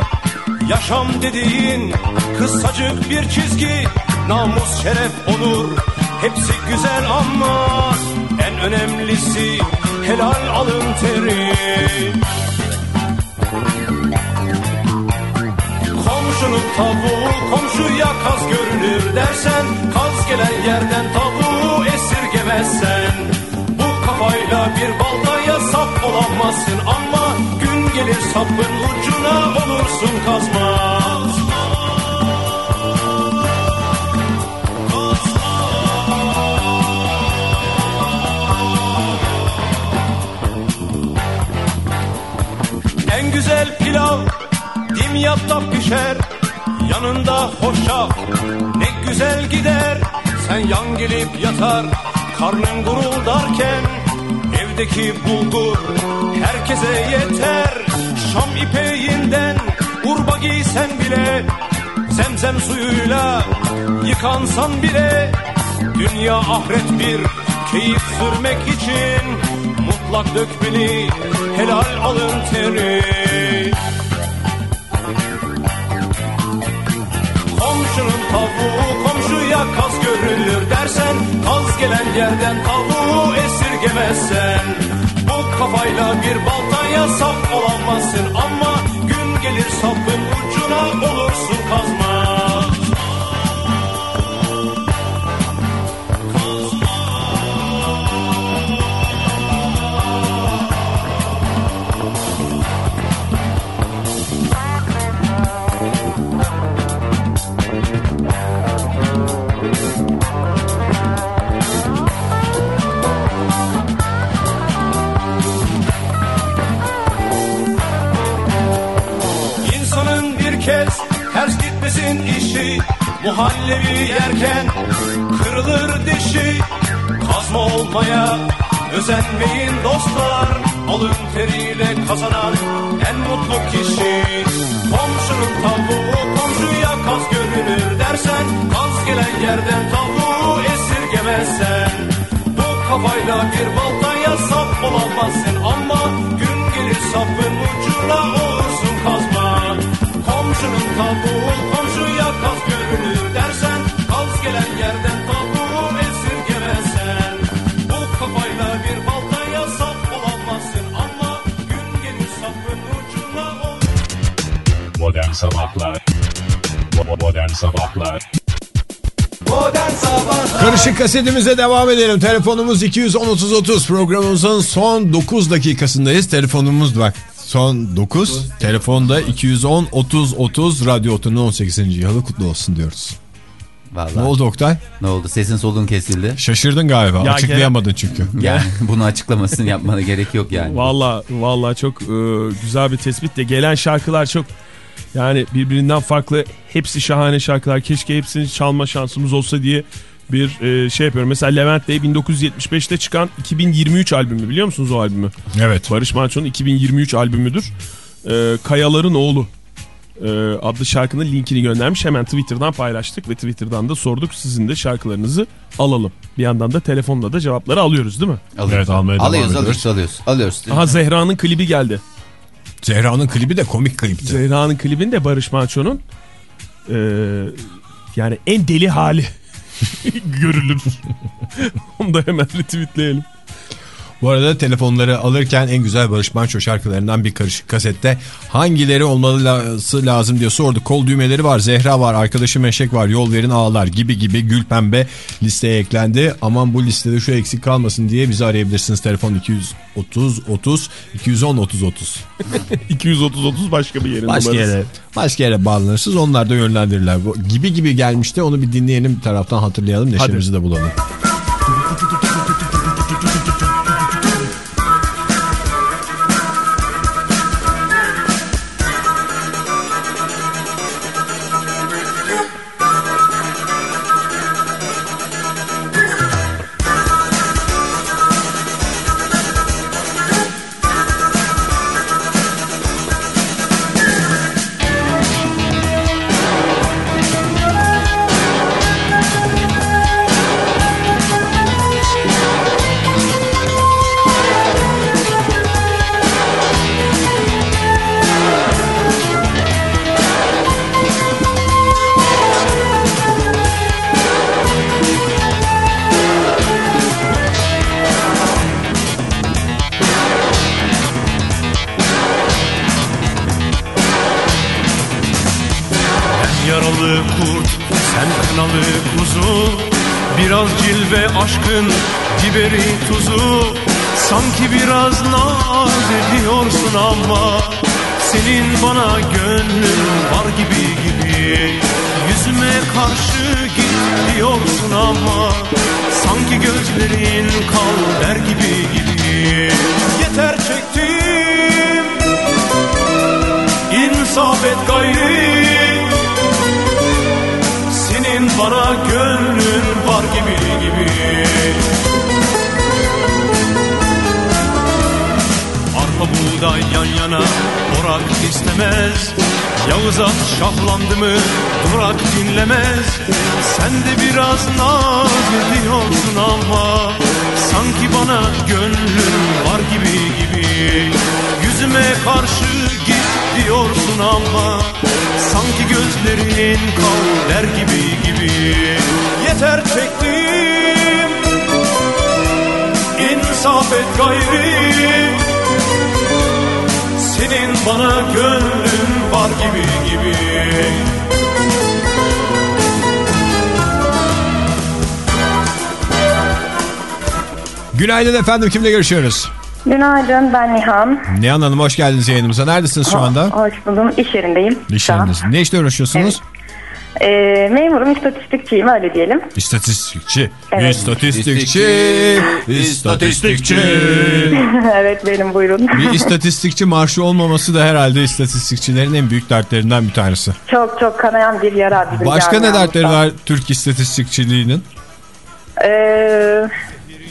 Yaşam dediğin kısacık bir çizgi. Namus, şeref, onur hepsi güzel ama en önemlisi helal alın teri. Komşunun tavuğu komşuya kaz görünür dersen Kaz gelen yerden tavuğu esirgemezsen. Bu kafayla bir baltaya sap olamazsın Ama gün gelir sapın ucuna olursun kazma güzel pilav dimyatta pişer Yanında hoşaf ne güzel gider Sen yan gelip yatar karnın guruldarken Evdeki bulgur herkese yeter. Şam ipeğinden urba giysen bile Zemzem suyuyla yıkansan bile Dünya ahiret bir keyif sürmek için Mutlak dökmeli helal alın teri Komşunun tavuğu komşuya kaz görülür dersen Kaz gelen yerden tavuğu esirgemezsen. Bu kafayla bir baltaya sap olamazsın Ama gün gelir sapın ucuna olursun kazma gitmesin işi Muhallebi yerken kırılır dişi. Kazma olmaya özenmeyin dostlar Alın teriyle kazanan en mutlu kişi. Komşunun tavuğu komşuya kaz görünür dersen Kaz gelen yerden tavuğu esirgemezsen. Bu kafayla bir baltaya sap olamazsın Ama gün gelir sapın ucuna olursun kazma. Komşunun tavuğu Modern Sabahlar Karışık kasetimize devam edelim. Telefonumuz 210-30-30. Programımızın son 9 dakikasındayız. Telefonumuz bak son 9. Telefonda 210-30-30 Radyo Otu'nun 18. yılı kutlu olsun diyoruz. Vallahi. Ne oldu Oktay? Ne oldu? Sesin solun kesildi. Şaşırdın galiba. Ya Açıklayamadın çünkü. Yani bunu açıklamasını yapmana gerek yok yani. Valla valla çok e, güzel bir tespit de gelen şarkılar çok Yani birbirinden farklı hepsi şahane şarkılar. Keşke hepsini çalma şansımız olsa diye bir e, şey yapıyorum. Mesela Levent Bey 1975'te çıkan 2023 albümü biliyor musunuz o albümü? Evet. Barış Manço'nun 2023 albümüdür. E, Kayaların Oğlu e, adlı şarkının linkini göndermiş. Hemen Twitter'dan paylaştık ve Twitter'dan da sorduk. Sizin de şarkılarınızı alalım. Bir yandan da telefonla da cevapları alıyoruz değil mi? Alıyoruz. Evet, almaya devam alıyoruz, ediyoruz. alıyoruz, alıyoruz, alıyoruz. Aha Zehra'nın klibi geldi. Zehra'nın klibi de komik klipti. Zehra'nın klibinde Barış Manço'nun e, yani en deli hali görülür. Onu da hemen retweetleyelim. Bu arada telefonları alırken en güzel Barış Manço şarkılarından bir karışık kasette hangileri olması lazım diye sorduk. Kol düğmeleri var, Zehra var, arkadaşım Eşek var, Yol Verin Ağlar gibi gibi Gül Pembe listeye eklendi. Aman bu listede şu eksik kalmasın diye bizi arayabilirsiniz. Telefon 230 30 210 30 30. 230 30 başka bir yerin Başka numarası. yere, başka yere bağlanırsınız. Onlar da yönlendirirler. Gibi gibi gelmişti. Onu bir dinleyelim bir taraftan hatırlayalım. Neşemizi de bulalım. Cilve aşkın biberi tuzu Sanki biraz naz ediyorsun ama Senin bana gönlün var gibi gibi. Yüzüme karşı git diyorsun ama Sanki gözlerin kal der gibi gibi. Yeter çektim İnsaf et gayri Arpa buğday yan yana. Orak istemez. Yağız at şahlandı mı? Durak dinlemez. Sen de biraz naz ediyorsun ama Sanki bana gönlün var gibi gibi. Yüzüme karşı git diyorsun ama Sanki gözlerin kal der gibi gibi. Yeter çektim İnsaf et gayri Senin bana gönlün var gibi gibi Günaydın efendim. Kimle görüşüyoruz? Günaydın ben Nihan. Nihan Hanım hoş geldiniz yayınımıza. Neredesiniz şu anda? Hoş buldum. İş yerindeyim. İş yerindesin. Ne işle uğraşıyorsunuz? Ee, memurum, istatistikçiyim öyle diyelim. İstatistikçi. Evet. İstatistikçi. İstatistikçi. evet benim buyurun. bir istatistikçi marşı olmaması da herhalde istatistikçilerin en büyük dertlerinden bir tanesi. çok çok kanayan bir yara bizim Başka ne dertleri var Türk istatistikçiliğinin? Ee,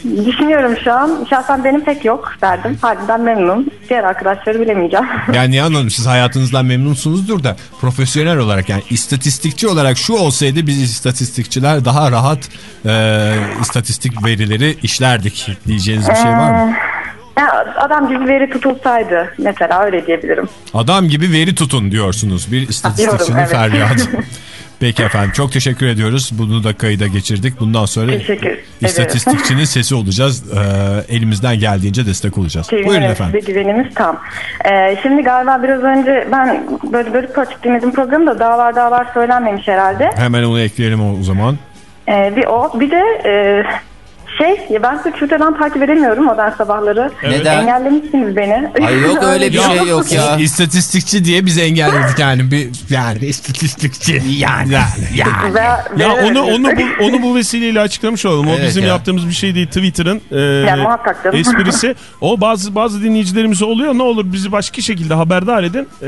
düşünüyorum şu an. Şahsen benim pek yok derdim. Halinden memnunum. Diğer arkadaşları bilemeyeceğim. Yani Nihan Hanım siz hayatınızdan memnunsunuzdur da profesyonel olarak yani istatistikçi olarak şu olsaydı biz istatistikçiler daha rahat e, istatistik verileri işlerdik diyeceğiniz bir şey var mı? ya, adam gibi veri tutulsaydı mesela öyle diyebilirim. Adam gibi veri tutun diyorsunuz bir istatistikçinin evet. feryadı. Peki efendim çok teşekkür ediyoruz. Bunu da kayıda geçirdik. Bundan sonra Teşekkür ederim. istatistikçinin sesi olacağız. Ee, elimizden geldiğince destek olacağız. Buyurun Sevinirim, efendim. güvenimiz tam. Ee, şimdi galiba biraz önce ben böyle böyle açık dinledim programda daha var daha var söylenmemiş herhalde. Hemen onu ekleyelim o o zaman. Ee, bir o bir de e, Şey ya ben sizi Twitter'dan takip edemiyorum modern sabahları. Neden? Engellemişsiniz beni. Ay yok öyle bir şey yok ya. İstatistikçi diye biz engelledik yani bir yani istatistikçi. Yani yani. Ya onu onu bu, onu bu vesileyle açıklamış olalım. O Evet bizim ya. yaptığımız bir şey değil. Twitter'ın e, canım. esprisi. O bazı bazı dinleyicilerimiz oluyor. Ne olur bizi başka şekilde haberdar edin. E,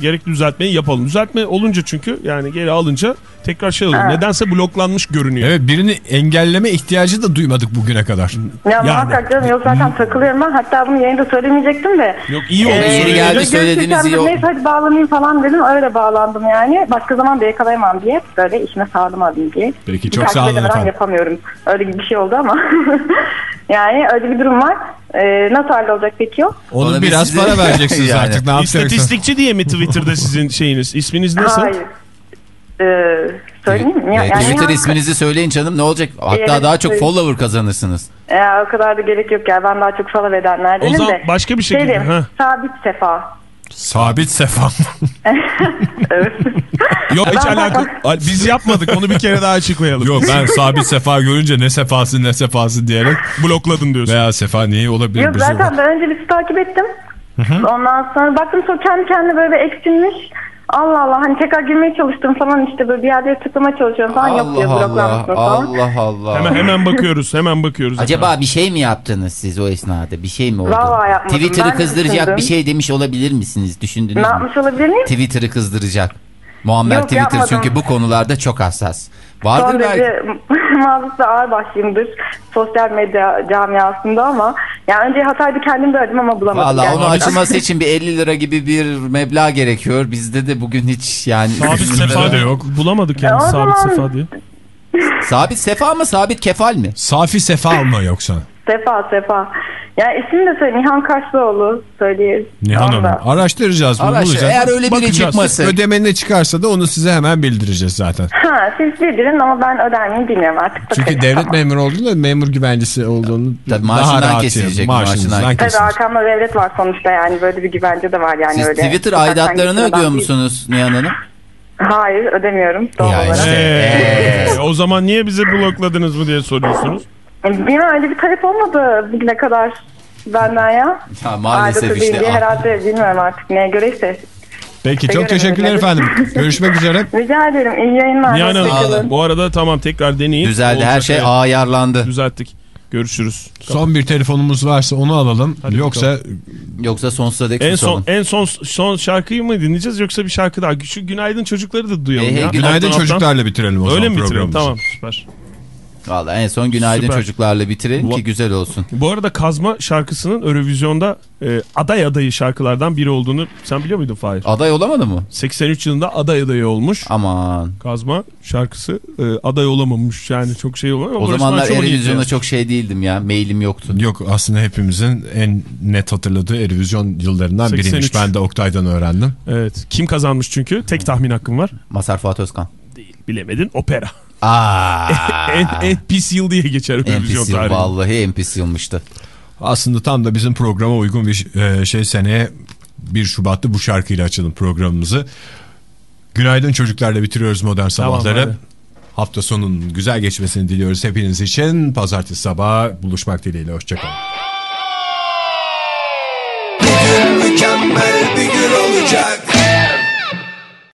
gerekli düzeltmeyi yapalım. Düzeltme olunca çünkü yani geri alınca tekrar şey olur. Nedense bloklanmış görünüyor. Evet birini engelleme ihtiyacı da duymadık bugüne kadar. Ya muhakkak canım yok zaten takılıyorum ben. Hatta bunu yayında söylemeyecektim de. Yok iyi oldu. Ee, yeri geldi, söylediğiniz iyi oldu. Neyse hadi bağlanayım falan dedim. Öyle bağlandım yani. Başka zaman da yakalayamam diye. Böyle işime sağlam alayım diye. Peki, çok sağ olun edemeden efendim. yapamıyorum. Öyle bir şey oldu ama. yani öyle bir durum var. Ee, nasıl hallolacak peki o? Onu Ona biraz size- para vereceksiniz Yani. artık ne? İstatistikçi diye mi Twitter'da sizin şeyiniz? İsminiz nasıl? Hayır. Ee, söyleyeyim mi? Ya- yani Twitter ya- isminizi söyleyin canım ne olacak? Hatta Evet, daha çok follower kazanırsınız. Ya, o kadar da gerek yok ya. Ben daha çok follow edenlerdenim O zaman de. başka bir şekilde, diyeyim, ha. Sabit sefa. Sabit sefa. Evet. Yok hiç alakalı. Biz yapmadık. Onu bir kere daha açıklayalım. Yok ben sabit sefa görünce ne sefası ne sefası diyerek Blokladın diyorsun. veya sefa niye olabilir? Yok şey zaten ben önce bir takip ettim. Ondan sonra baktım sonra kendi kendine böyle eksilmiş. Allah Allah hani tekrar girmeye çalıştım falan işte böyle bir yerlere tıklamaya çalışıyorum falan yok diyor Allah Allah falan. Allah Allah. Hemen hemen bakıyoruz. Hemen bakıyoruz. Acaba bir şey mi yaptınız siz o esnada? Bir şey mi oldu? Vallahi yapmadım. Twitter'ı kızdıracak düşündüm. bir şey demiş olabilir misiniz? Düşündünüz Ne mü? yapmış olabilir miyim? Twitter'ı kızdıracak. Muammer Yok, Twitter yapmadım. çünkü bu konularda çok hassas. Son Vardır belki. derece mazlum ve ağır başlıyımdır sosyal medya camiasında ama yani önce hataydı kendim de aradım ama bulamadım. Valla onu gerçekten. açılması için bir 50 lira gibi bir meblağ gerekiyor. Bizde de bugün hiç yani... Sabit sefa da yok. Bulamadık yani E, sabit zaman- sefa diye. Sabit sefa mı sabit kefal mi? Safi sefa mı yoksa? Sefa Sefa. Yani isim de söyle Nihan Kaşlıoğlu söyleyeyim. Nihan. Hanım. Araştıracağız bunu. Araş, bulacağız. eğer öyle biri Bakacağız. Ödeme ne çıkarsa da onu size hemen bildireceğiz zaten. Ha siz bildirin ama ben öder miyim bilmiyorum artık. Çünkü devlet Tamam. memuru olduğunda memur güvencesi olduğunu Tabii daha maaşından rahat kesilecek, Maaşınızdan maaşından. Tabii kesilecek. arkamda devlet var sonuçta yani böyle bir güvence de var yani Siz öyle. Twitter aidatlarını ödüyor değil. musunuz Nihan Hanım? Hayır ödemiyorum doğal Ya olarak. işte. Ee. o zaman niye bizi blokladınız mı diye soruyorsunuz. Benim öyle bir talep olmadı bugüne kadar benden ya. Ya maalesef işte. Ah. herhalde bilmiyorum artık neye göreyse. Peki çok Teşekkür teşekkürler efendim. Görüşmek üzere. Rica ederim iyi yayınlar. Nihan Hanım bu arada tamam tekrar deneyin. Düzeldi her şey evet. ayarlandı. Düzelttik. Görüşürüz. Son bir telefonumuz varsa onu alalım. Hadi Yoksa Yoksa sonsuza dek En son en son son şarkıyı mı dinleyeceğiz yoksa bir şarkı daha? Şu günaydın çocukları da duyalım hey, ya. günaydın Alttan alttan. çocuklarla bitirelim o Öyle zaman mi bitirelim? Tamam süper. Valla en son günaydın Süper. çocuklarla bitirelim Bu- ki güzel olsun. Bu arada Kazma şarkısının Eurovision'da e, aday adayı şarkılardan biri olduğunu sen biliyor muydun Fahir? Aday olamadı mı? 83 yılında aday adayı olmuş. Aman. Kazma şarkısı e, aday olamamış yani çok şey olamamış. O zamanlar gitti? çok şey değildim ya. Mailim yoktu. Yok aslında hepimizin en net hatırladığı Erivizyon yıllarından 83. biriymiş. Ben de Oktay'dan öğrendim. Evet. Kim kazanmış çünkü? Tek tahmin hakkım var. Masar Fuat Özkan. Bilemedin opera. Aa. en, en pis yıl diye geçer en pis yıl tarihi. vallahi en pis yılmıştı. Aslında tam da bizim programa uygun bir e, şey seneye 1 Şubat'ta bu şarkıyla açalım programımızı. Günaydın çocuklarla bitiriyoruz modern sabahları. hadi. Hafta sonunun güzel geçmesini diliyoruz hepiniz için. Pazartesi sabahı buluşmak dileğiyle. Hoşçakalın. Mükemmel bir gün olacak